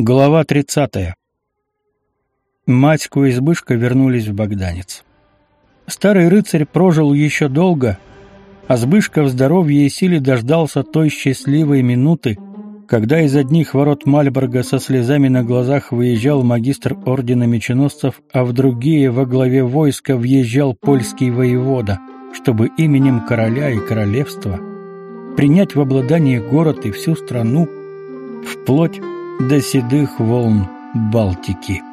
Глава 30. Матько и Избышка вернулись в Богданец. Старый рыцарь прожил еще долго, а Збышка в здоровье и силе дождался той счастливой минуты, когда из одних ворот Мальборга со слезами на глазах выезжал магистр ордена меченосцев, а в другие во главе войска въезжал польский воевода, чтобы именем короля и королевства принять в обладание город и всю страну, вплоть до седых волн Балтики.